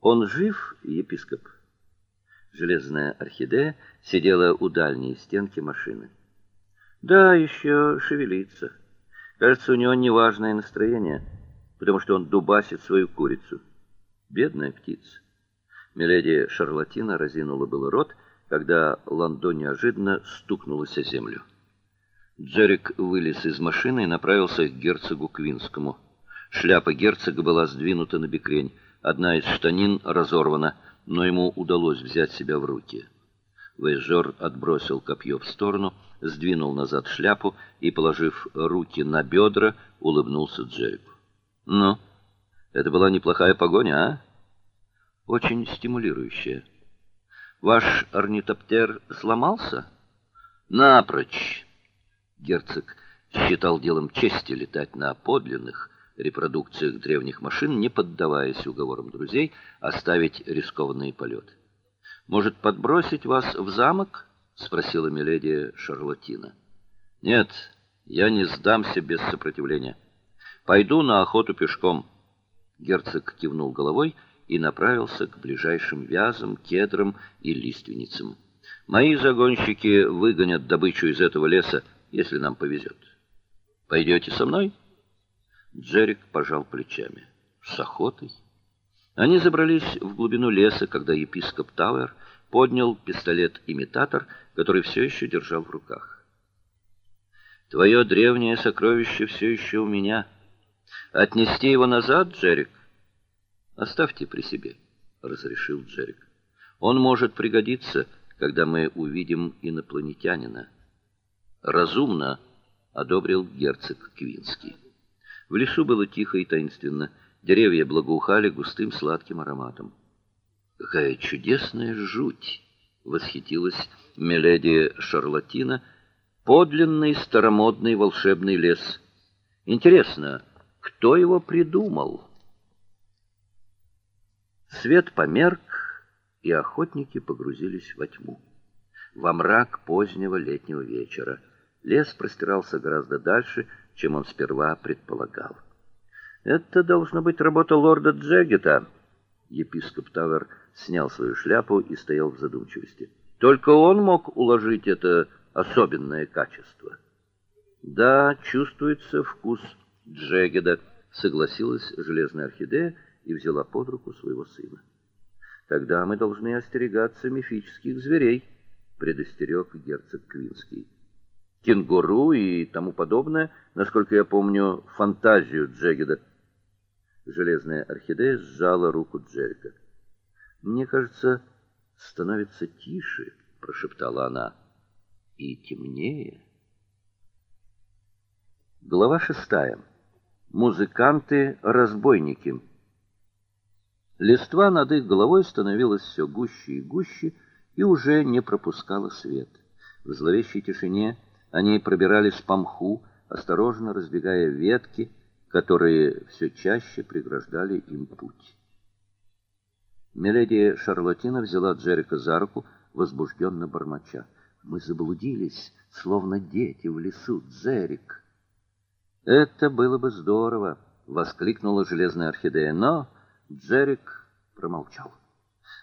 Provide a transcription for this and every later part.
Он жив, епископ. Железная орхидея сидела у дальней стенки машины. Да, еще шевелится. Кажется, у него неважное настроение, потому что он дубасит свою курицу. Бедная птица. Миледи Шарлатина разинула было рот, когда Ландо неожиданно стукнулась о землю. Джерик вылез из машины и направился к герцогу Квинскому. Шляпа герцога была сдвинута на бекрень, одна из штанин разорвана, но ему удалось взять себя в руки. Вейжор отбросил копье в сторону, сдвинул назад шляпу и, положив руки на бедра, улыбнулся Джерику. "Ну, это была неплохая погоня, а? Очень стимулирующая. Ваш орнитоптер сломался? Напрочь. Герцог считал делом чести летать на подлинных репродукциях древних машин, не поддаваясь уговорам друзей оставить рискованные полеты. Может, подбросить вас в замок? спросила миледи Шарлотина. Нет, я не сдамся без сопротивления. Пойду на охоту пешком. Герцог кивнул головой и направился к ближайшим вязам, кедрам и лиственницам. Мои загонщики выгонят добычу из этого леса, если нам повезет. Пойдете со мной? Джерик пожал плечами. С охотой. Они забрались в глубину леса, когда епископ Тауэр поднял пистолет-имитатор, который все еще держал в руках. Твое древнее сокровище все еще у меня. Отнести его назад, Джерик? Оставьте при себе, разрешил Джерик. Он может пригодиться, когда мы увидим инопланетянина. Разумно, одобрил герцог Квинский. В лесу было тихо и таинственно. Деревья благоухали густым сладким ароматом. Какая чудесная жуть, восхитилась миледи Шарлатина. Подлинный старомодный волшебный лес. Интересно, кто его придумал? Свет померк, и охотники погрузились во тьму. Во мрак позднего летнего вечера. Лес простирался гораздо дальше, чем он сперва предполагал. Это должно быть работа лорда Джегета. Епископ Тавер снял свою шляпу и стоял в задумчивости. Только он мог уложить это особенное качество. Да, чувствуется вкус Джегеда, согласилась железная орхидея и взяла под руку своего сына. Тогда мы должны остерегаться мифических зверей, предостерег герцог Квинский. Кенгуру и тому подобное, насколько я помню, фантазию Джегеда. Железная орхидея сжала руку Джерика. Мне кажется, становится тише, прошептала она. И темнее. Глава шестая. Музыканты-разбойники. Листва над их головой становилась все гуще и гуще и уже не пропускала свет. В зловещей тишине они пробирались по мху, осторожно раздвигая ветки, которые все чаще преграждали им путь. Миледи Шарлотина взяла Джерика за руку, возбужденно бормоча: "Мы заблудились, словно дети в лесу, Джерик". "Это было бы здорово", воскликнула железная орхидея, но Джерик промолчал.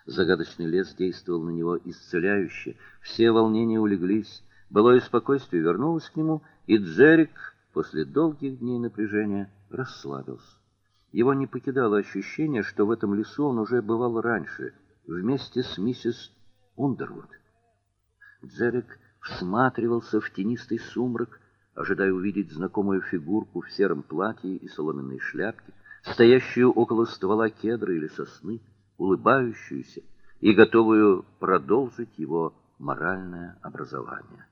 Загадочный лес действовал на него исцеляюще, все волнения улеглись, былое спокойствие вернулось к нему, и Джерик после долгих дней напряжения расслабился. Его не покидало ощущение, что в этом лесу он уже бывал раньше, вместе с миссис Ундервуд. Джерик всматривался в тенистый сумрак, ожидая увидеть знакомую фигурку в сером платье и соломенной шляпке, стоящую около ствола кедра или сосны, улыбающуюся и готовую продолжить его моральное образование.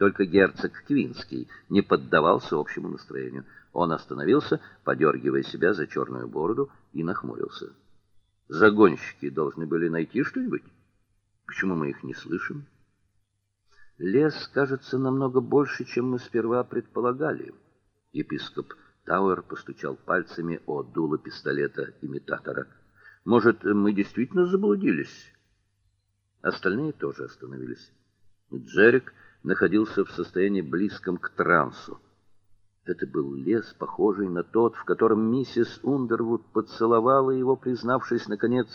Только герцог Квинский не поддавался общему настроению. Он остановился, подергивая себя за черную бороду, и нахмурился. Загонщики должны были найти что-нибудь. Почему мы их не слышим? Лес кажется намного больше, чем мы сперва предполагали. Епископ Тауэр постучал пальцами о дуло пистолета имитатора. Может, мы действительно заблудились? Остальные тоже остановились. Джерик находился в состоянии близком к трансу. Это был лес, похожий на тот, в котором миссис Ундервуд поцеловала его, признавшись наконец